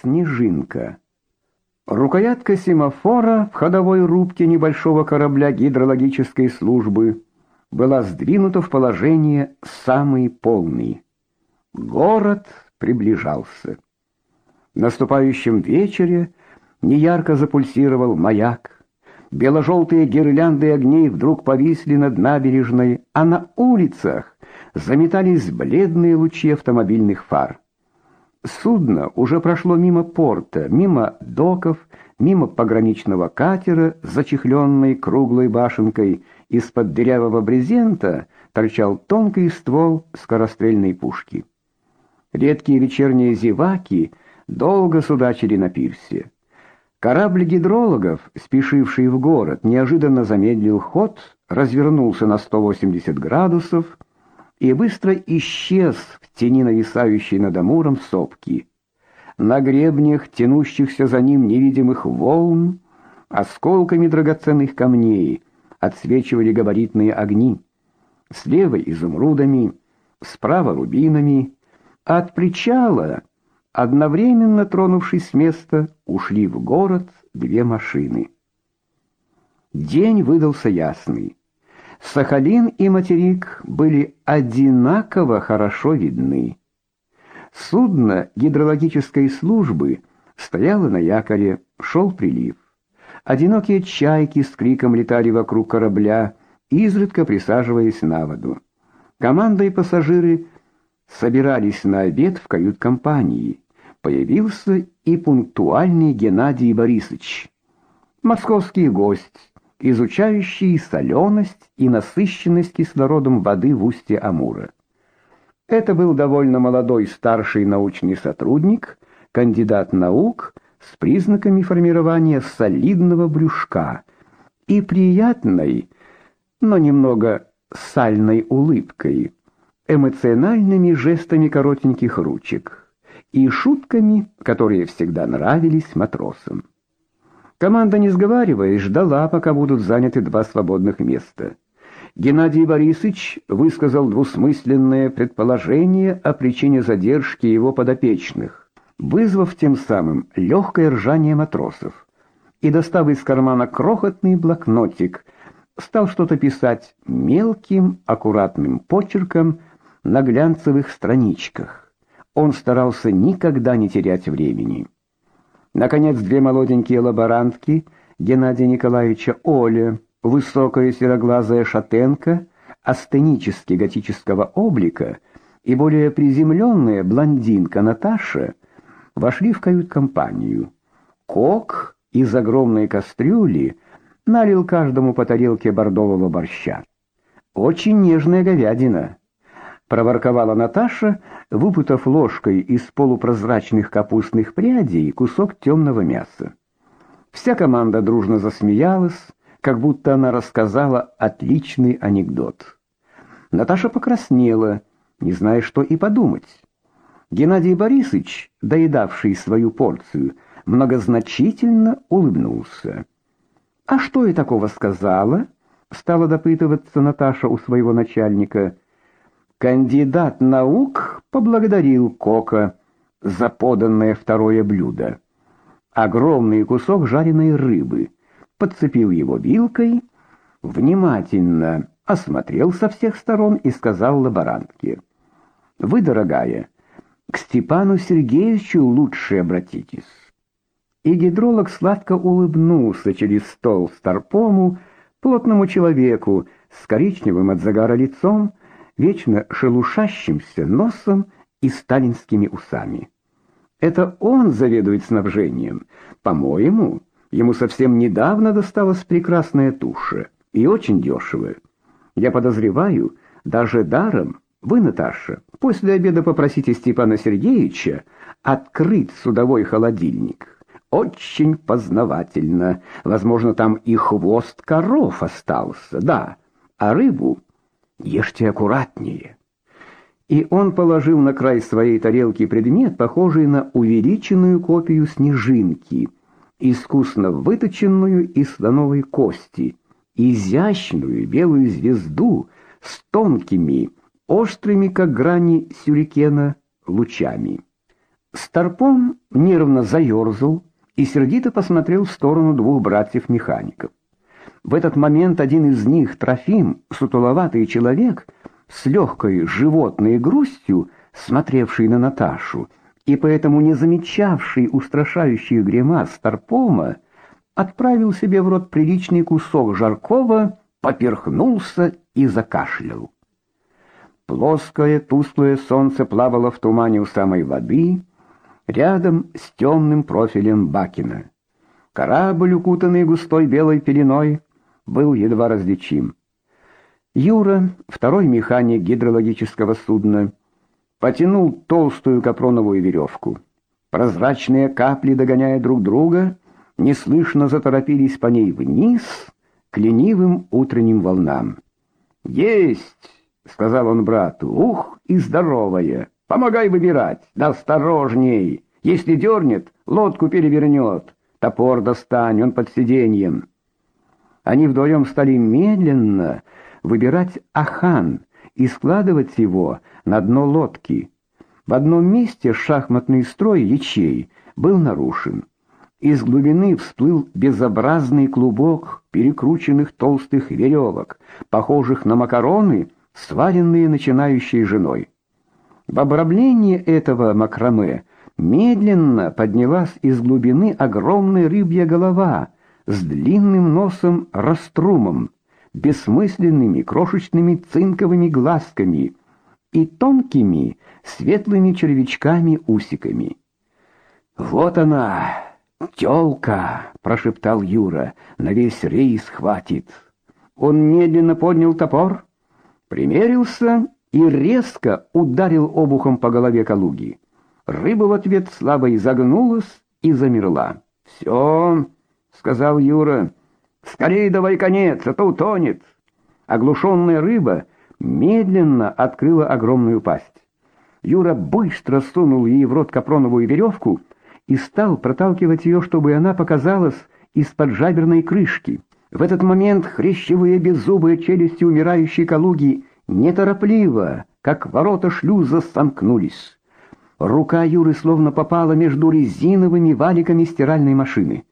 Снежинка. Рукоятка семафора в ходовой рубке небольшого корабля гидрологической службы была сдвинута в положение самый полный. Город приближался. В наступающем вечере неярко запульсировал маяк. Бело-желтые гирлянды огней вдруг повисли над набережной, а на улицах заметались бледные лучи автомобильных фар. Судно уже прошло мимо порта, мимо доков, мимо пограничного катера с зачехленной круглой башенкой. Из-под дырявого брезента торчал тонкий ствол скорострельной пушки. Редкие вечерние зеваки долго судачили на пирсе. Корабль гидрологов, спешивший в город, неожиданно замедлил ход, развернулся на 180 градусов и быстро исчез в тени нависающей над Амуром сопки. На гребнях, тянущихся за ним невидимых волн, осколками драгоценных камней отсвечивали габаритные огни. Слева изумрудами, справа рубинами, а от причала, одновременно тронувшись с места, ушли в город две машины. День выдался ясный. Сахалин и материк были одинаково хорошо видны. Судно гидрологической службы стояло на якоре, шел прилив. Одинокие чайки с криком летали вокруг корабля, изредка присаживаясь на воду. Команда и пассажиры собирались на обед в кают-компании. Появился и пунктуальный Геннадий Борисович. Московский гость, изучающий соленость и насыщенность кислородом воды в устье Амура. Это был довольно молодой старший научный сотрудник, кандидат наук с признаками формирования солидного брюшка и приятной, но немного сальной улыбкой, эмоциональными жестами коротеньких ручек и шутками, которые всегда нравились матросам. Команда, не сговариваясь, ждала, пока будут заняты два свободных места. Геннадий Борисович высказал двусмысленное предположение о причине задержки его подопечных, вызвав тем самым легкое ржание матросов. И достав из кармана крохотный блокнотик, стал что-то писать мелким, аккуратным почерком на глянцевых страничках. Он старался никогда не терять времени. Наконец, две молоденькие лаборантки Геннадия Николаевича Оля, высокая сероглазая шатенка, астенически готического облика, и более приземленная блондинка Наташа вошли в кают-компанию. Кок из огромной кастрюли налил каждому по тарелке бордового борща. Очень нежная говядина проворковала Наташа, выпутав ложкой из полупрозрачных капустных прядей кусок темного мяса. Вся команда дружно засмеялась, как будто она рассказала отличный анекдот. Наташа покраснела, не зная, что и подумать. Геннадий Борисович, доедавший свою порцию, многозначительно улыбнулся. «А что я такого сказала?» — стала допытываться Наташа у своего начальника — Кандидат наук поблагодарил Кока за поданное второе блюдо. Огромный кусок жареной рыбы. Подцепил его вилкой, внимательно осмотрел со всех сторон и сказал лаборантке: "Вы, дорогая, к Степану Сергеевичу лучше обратитесь". И гидролог сладко улыбнулся через стол старпому, плотному человеку с коричневым от загара лицом, вечно шелушащимся носом и сталинскими усами. Это он заведует снабжением. По-моему, ему совсем недавно досталась прекрасная туша, и очень дешевая. Я подозреваю, даже даром вы, Наташа, после обеда попросите Степана Сергеевича открыть судовой холодильник. Очень познавательно. Возможно, там и хвост коров остался, да, а рыбу Ешьте аккуратнее. И он положил на край своей тарелки предмет, похожий на увеличенную копию снежинки, искусно выточенную из слоновой кости, изящную белую звезду с тонкими, острыми, как грани сюрикена, лучами. Старпом нервно заерзал и сердито посмотрел в сторону двух братьев-механиков. В этот момент один из них, Трофим, сутуловатый человек, с легкой животной грустью, смотревший на Наташу, и поэтому не замечавший устрашающих гримас Старпома, отправил себе в рот приличный кусок жаркого, поперхнулся и закашлял. Плоское тусклое солнце плавало в тумане у самой воды, рядом с темным профилем Бакина. Корабль, укутанный густой белой пеленой, был едва различим. Юра, второй механик гидрологического судна, потянул толстую капроновую веревку. Прозрачные капли, догоняя друг друга, неслышно заторопились по ней вниз к ленивым утренним волнам. «Есть!» — сказал он брату. «Ух, и здоровая! Помогай выбирать! Да осторожней! Если дернет, лодку перевернет. Топор достань, он под сиденьем». Они вдвоем стали медленно выбирать ахан и складывать его на дно лодки. В одном месте шахматный строй ячей был нарушен. Из глубины всплыл безобразный клубок перекрученных толстых веревок, похожих на макароны, сваренные начинающей женой. В обрамлении этого макраме медленно поднялась из глубины огромная рыбья голова с длинным носом раструмом, бессмысленными крошечными цинковыми глазками и тонкими светлыми червячками-усиками. «Вот она, тёлка!» — прошептал Юра. «На весь рейс хватит!» Он медленно поднял топор, примерился и резко ударил обухом по голове Калуги. Рыба в ответ слабо изогнулась и замерла. «Все», — сказал Юра, — «скорее давай конец, а то утонет». Оглушенная рыба медленно открыла огромную пасть. Юра быстро сунул ей в рот капроновую веревку и стал проталкивать ее, чтобы она показалась из-под жаберной крышки. В этот момент хрящевые беззубые челюсти умирающей Калуги неторопливо, как ворота шлюза, сомкнулись. Рука Юры словно попала между резиновыми валиками стиральной машины,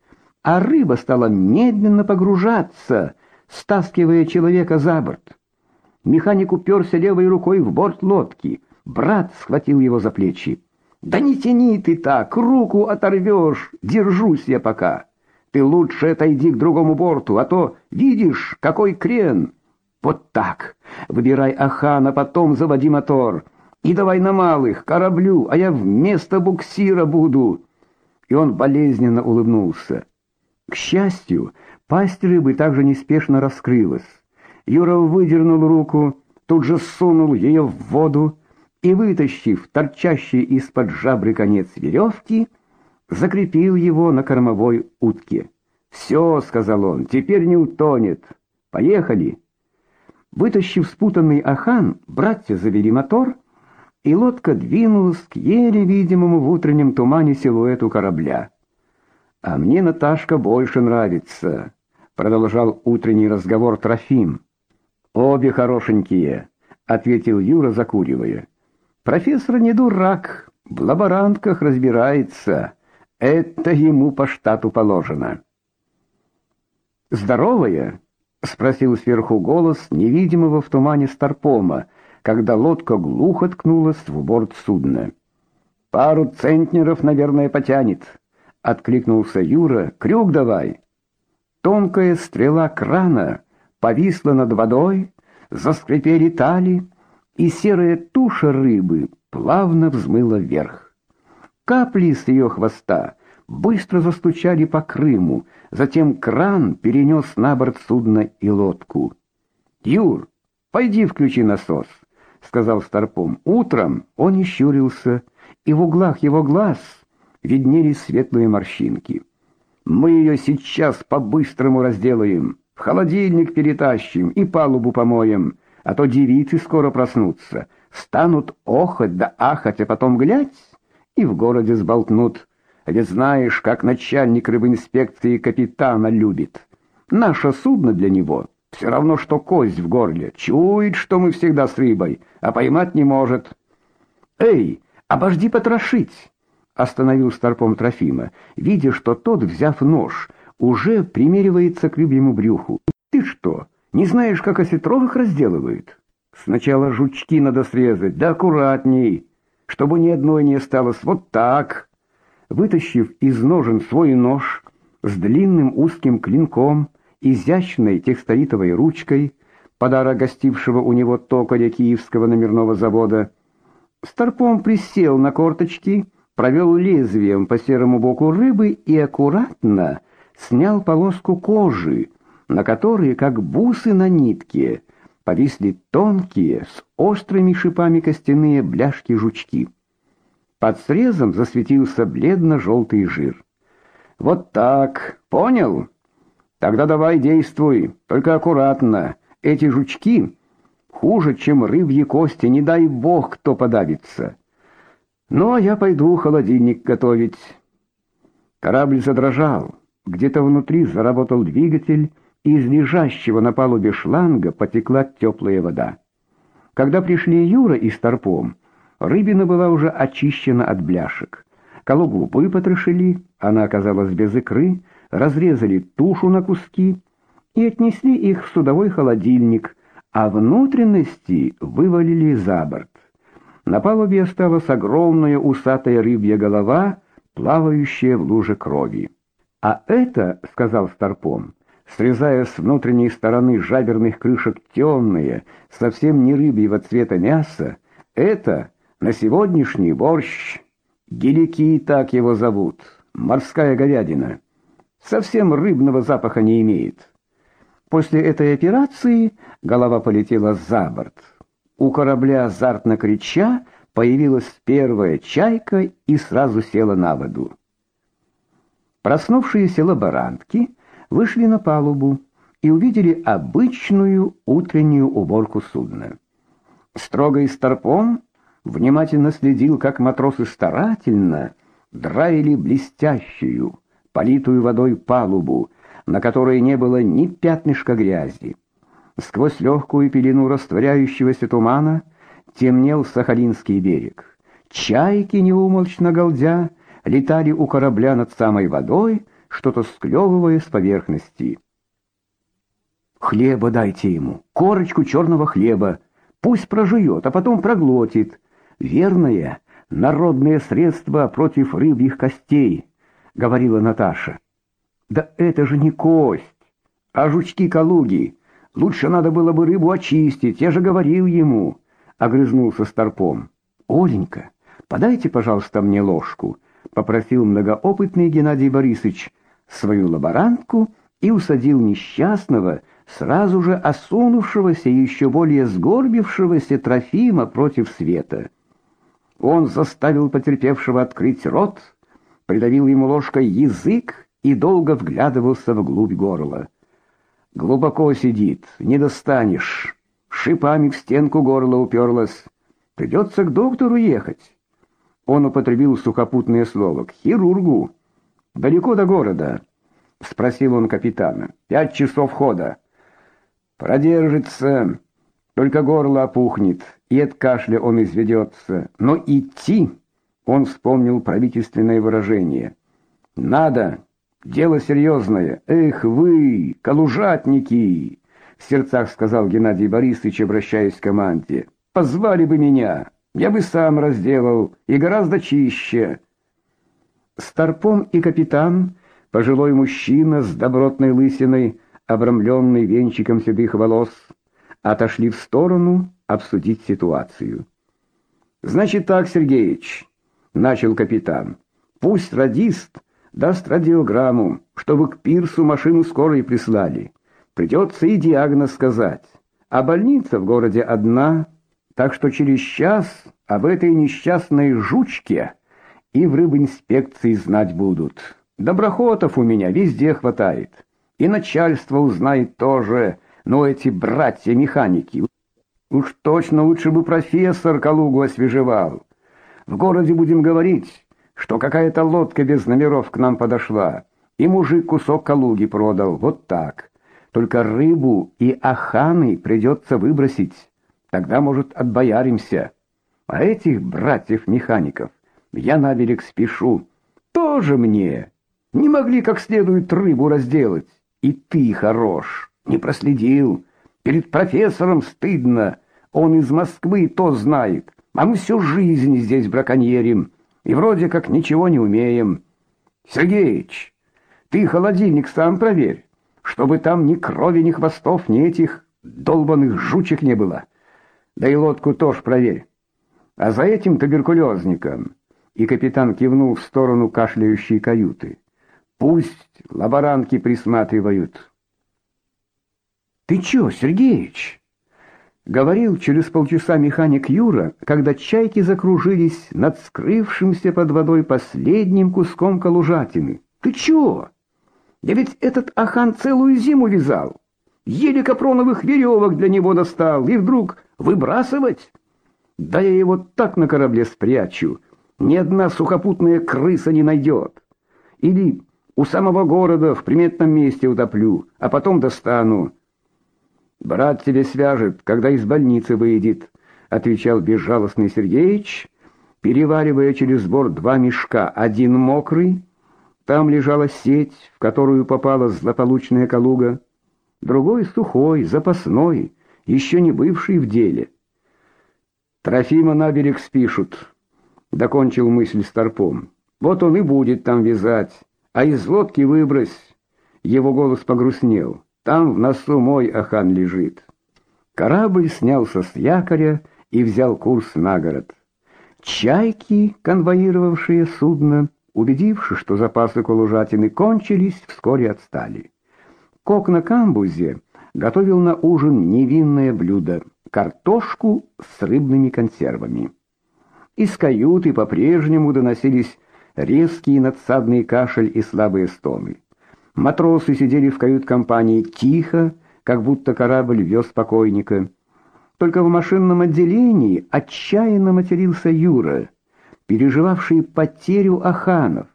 а рыба стала медленно погружаться, стаскивая человека за борт. Механик уперся левой рукой в борт лодки. Брат схватил его за плечи. «Да не тяни ты так, руку оторвешь, держусь я пока. Ты лучше отойди к другому борту, а то, видишь, какой крен. Вот так, выбирай Ахана, потом заводи мотор. И давай на малых, кораблю, а я вместо буксира буду». И он болезненно улыбнулся. К счастью, пасть рыбы также неспешно раскрылась. Юра выдернул руку, тут же сунул ее в воду, и, вытащив торчащий из-под жабры конец веревки, закрепил его на кормовой утке. «Все», — сказал он, — «теперь не утонет. Поехали». Вытащив спутанный ахан, братья завели мотор, и лодка двинулась к еле видимому в утреннем тумане силуэту корабля. «А мне Наташка больше нравится», — продолжал утренний разговор Трофим. «Обе хорошенькие», — ответил Юра, закуривая. Профессор не дурак, в лаборантках разбирается. Это ему по штату положено. «Здоровая?» — спросил сверху голос невидимого в тумане Старпома, когда лодка глухо ткнулась в борт судна. «Пару центнеров, наверное, потянет», — откликнулся Юра. «Крюк давай». Тонкая стрела крана повисла над водой, заскрипели тали, и серая туша рыбы плавно взмыла вверх. Капли с ее хвоста быстро застучали по Крыму, затем кран перенес на борт судна и лодку. «Юр, пойди включи насос», — сказал Старпом. Утром он не щурился, и в углах его глаз виднелись светлые морщинки. «Мы ее сейчас по-быстрому разделаем, в холодильник перетащим и палубу помоем» а то девицы скоро проснутся, станут охать да ахать, а потом глядь, и в городе сболтнут. Ведь знаешь, как начальник рыбинспекции капитана любит. Наше судно для него все равно, что кость в горле. Чует, что мы всегда с рыбой, а поймать не может. «Эй, обожди потрошить!» — остановил старпом Трофима, видя, что тот, взяв нож, уже примеривается к рыбьему брюху. Ты что, не знаешь, как осетровых разделывают? Сначала жучки надо срезать, да аккуратней, чтобы ни одной не осталось. Вот так. Вытащив из ножен свой нож с длинным узким клинком, изящной текстолитовой ручкой, подарок гостившего у него токаря Киевского номерного завода, Старпом присел на корточки, провел лезвием по серому боку рыбы и аккуратно снял полоску кожи, на которой, как бусы на нитке, повисли тонкие, с острыми шипами костяные бляшки-жучки. Под срезом засветился бледно-желтый жир. «Вот так, понял? Тогда давай действуй, только аккуратно. Эти жучки хуже, чем рыбьи кости, не дай бог, кто подавится. Ну, а я пойду холодильник готовить». Корабль задрожал. Где-то внутри заработал двигатель, и из лежащего на палубе шланга потекла теплая вода. Когда пришли Юра и Старпом, рыбина была уже очищена от бляшек. Калугу выпотрошили, она оказалась без икры, разрезали тушу на куски и отнесли их в судовой холодильник, а внутренности вывалили за борт. На палубе осталась огромная усатая рыбья голова, плавающая в луже крови. «А это, — сказал Старпом, срезая с внутренней стороны жаберных крышек темное, совсем не рыбьего цвета мясо, это на сегодняшний борщ. Гелики так его зовут, морская говядина. Совсем рыбного запаха не имеет. После этой операции голова полетела за борт. У корабля азартно крича появилась первая чайка и сразу села на воду. Проснувшиеся лаборантки вышли на палубу и увидели обычную утреннюю уборку судна. Строго и старпом внимательно следил, как матросы старательно драили блестящую, политую водой палубу, на которой не было ни пятнышка грязи. Сквозь легкую пелену растворяющегося тумана темнел Сахалинский берег. Чайки, неумолчно галдя, летали у корабля над самой водой, что-то склевывая с поверхности. «Хлеба дайте ему, корочку черного хлеба, пусть прожует, а потом проглотит. Верное, народное средство против рыбьих костей», — говорила Наташа. «Да это же не кость, а жучки-калуги. Лучше надо было бы рыбу очистить, я же говорил ему», — огрызнулся Старпом. «Оленька, подайте, пожалуйста, мне ложку», — попросил многоопытный Геннадий Борисович, — свою лаборантку и усадил несчастного, сразу же осунувшегося и еще более сгорбившегося Трофима против света. Он заставил потерпевшего открыть рот, придавил ему ложкой язык и долго вглядывался вглубь горла. Глубоко сидит, не достанешь. Шипами в стенку горла уперлась. Придется к доктору ехать. Он употребил сухопутное слово к хирургу. Далеко до города, спросил он капитана. Пять часов хода. Продержится, только горло опухнет, и от кашля он изведется. Но идти, он вспомнил правительственное выражение. Надо, дело серьезное. Эх вы, калужатники, в сердцах сказал Геннадий Борисович, обращаясь к команде. Позвали бы меня, я бы сам разделал и гораздо чище. Старпом и капитан, пожилой мужчина с добротной лысиной, обрамленный венчиком седых волос, отошли в сторону обсудить ситуацию. Значит так, Сергеич, начал капитан. Пусть радист даст радиограмму, чтобы к пирсу машину скорой прислали. Придется и диагноз сказать. А больница в городе одна, так что через час об этой несчастной жучке и в рыбинспекции знать будут. Доброхотов у меня везде хватает. И начальство узнает тоже, но эти братья-механики... Уж точно лучше бы профессор Калугу освежевал. В городе будем говорить, что какая-то лодка без номеров к нам подошла, и мужик кусок Калуги продал, вот так. Только рыбу и аханы придется выбросить, тогда, может, отбояримся. А этих братьев-механиков Я на берег спешу. Тоже мне. Не могли как следует рыбу разделать. И ты хорош. Не проследил. Перед профессором стыдно. Он из Москвы то знает. А мы всю жизнь здесь браконьерим. И вроде как ничего не умеем. Сергеич, ты холодильник сам проверь, чтобы там ни крови, ни хвостов, ни этих долбаных жучек не было. Да и лодку тоже проверь. А за этим туберкулезником, и капитан кивнул в сторону кашляющей каюты, пусть лаборантки присматривают. Ты чё, Сергеич? Говорил через полчаса механик Юра, когда чайки закружились над скрывшимся под водой последним куском калужатины. Ты чё? Я ведь этот ахан целую зиму вязал. Еле капроновых веревок для него достал, и вдруг выбрасывать? Да я его так на корабле спрячу, ни одна сухопутная крыса не найдет. Или у самого города в приметном месте утоплю, а потом достану. Брат тебе свяжет, когда из больницы выйдет, отвечал безжалостный Сергеич, переваривая через борт два мешка, один мокрый, там лежала сеть, в которую попала злополучная Калуга, другой сухой, запасной, еще не бывший в деле. Трофима на берег спишут, докончил мысль старпом. Вот он и будет там вязать, а из лодки выбрось. Его голос погрустнел. Там в носу мой ахан лежит. Корабль снялся с якоря и взял курс на город. Чайки, конвоировавшие судно, убедившись, что запасы калужатины кончились, вскоре отстали. Кок на камбузе готовил на ужин невинное блюдо картошку с рыбными консервами. Из каюты по-прежнему доносились резкий надсадный кашель и слабые стоны. Матросы сидели в кают-компании тихо, как будто корабль вез покойника. Только в машинном отделении отчаянно матерился Юра, переживавший потерю Аханов.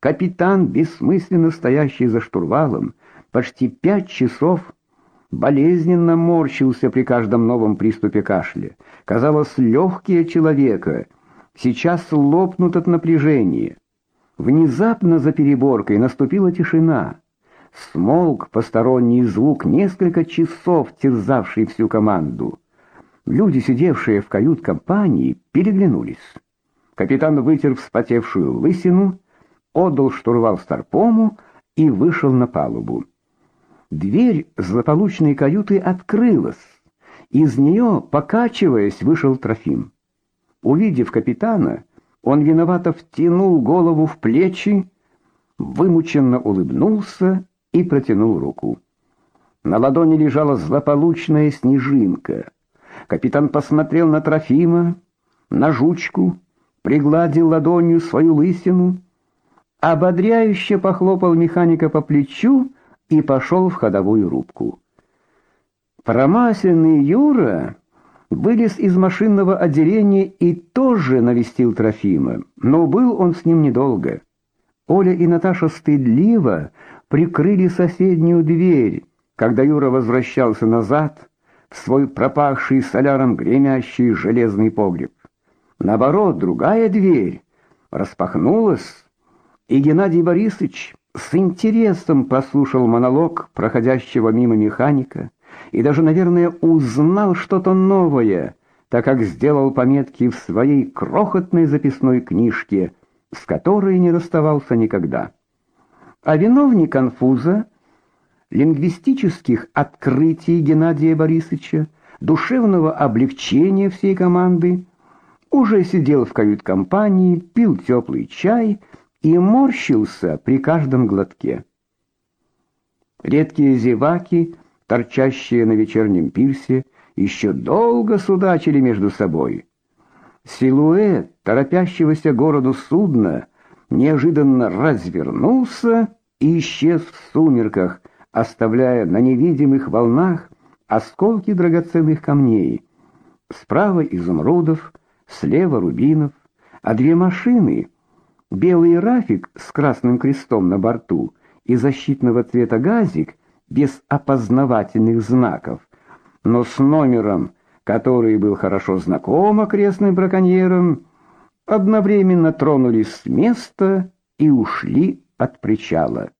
Капитан, бессмысленно стоящий за штурвалом, почти пять часов болезненно морщился при каждом новом приступе кашля. Казалось, легкие человека сейчас лопнут от напряжения. Внезапно за переборкой наступила тишина. Смолк посторонний звук, несколько часов терзавший всю команду. Люди, сидевшие в кают-компании, переглянулись. Капитан вытер вспотевшую лысину, отдал штурвал старпому и вышел на палубу. Дверь злополучной каюты открылась. Из нее, покачиваясь, вышел Трофим. Увидев капитана, он виновато втянул голову в плечи, вымученно улыбнулся и протянул руку. На ладони лежала злополучная снежинка. Капитан посмотрел на Трофима, на жучку, пригладил ладонью свою лысину, ободряюще похлопал механика по плечу и пошел в ходовую рубку. Промасленный Юра вылез из машинного отделения и тоже навестил Трофима, но был он с ним недолго. Оля и Наташа стыдливо прикрыли соседнюю дверь, когда Юра возвращался назад в свой пропахший соляром гремящий железный погреб. Наоборот, другая дверь распахнулась, и Геннадий Борисович с интересом послушал монолог проходящего мимо механика и даже, наверное, узнал что-то новое, так как сделал пометки в своей крохотной записной книжке, с которой не расставался никогда. А виновник конфуза, лингвистических открытий Геннадия Борисовича, душевного облегчения всей команды, уже сидел в кают-компании, пил теплый чай и морщился при каждом глотке. Редкие зеваки, торчащие на вечернем пирсе, еще долго судачили между собой. Силуэт торопящегося городу судна неожиданно развернулся и исчез в сумерках, оставляя на невидимых волнах осколки драгоценных камней. Справа изумрудов, слева рубинов, а две машины — Белый рафик с красным крестом на борту и защитного цвета газик без опознавательных знаков, но с номером, который был хорошо знаком окрестным браконьерам, одновременно тронулись с места и ушли от причала.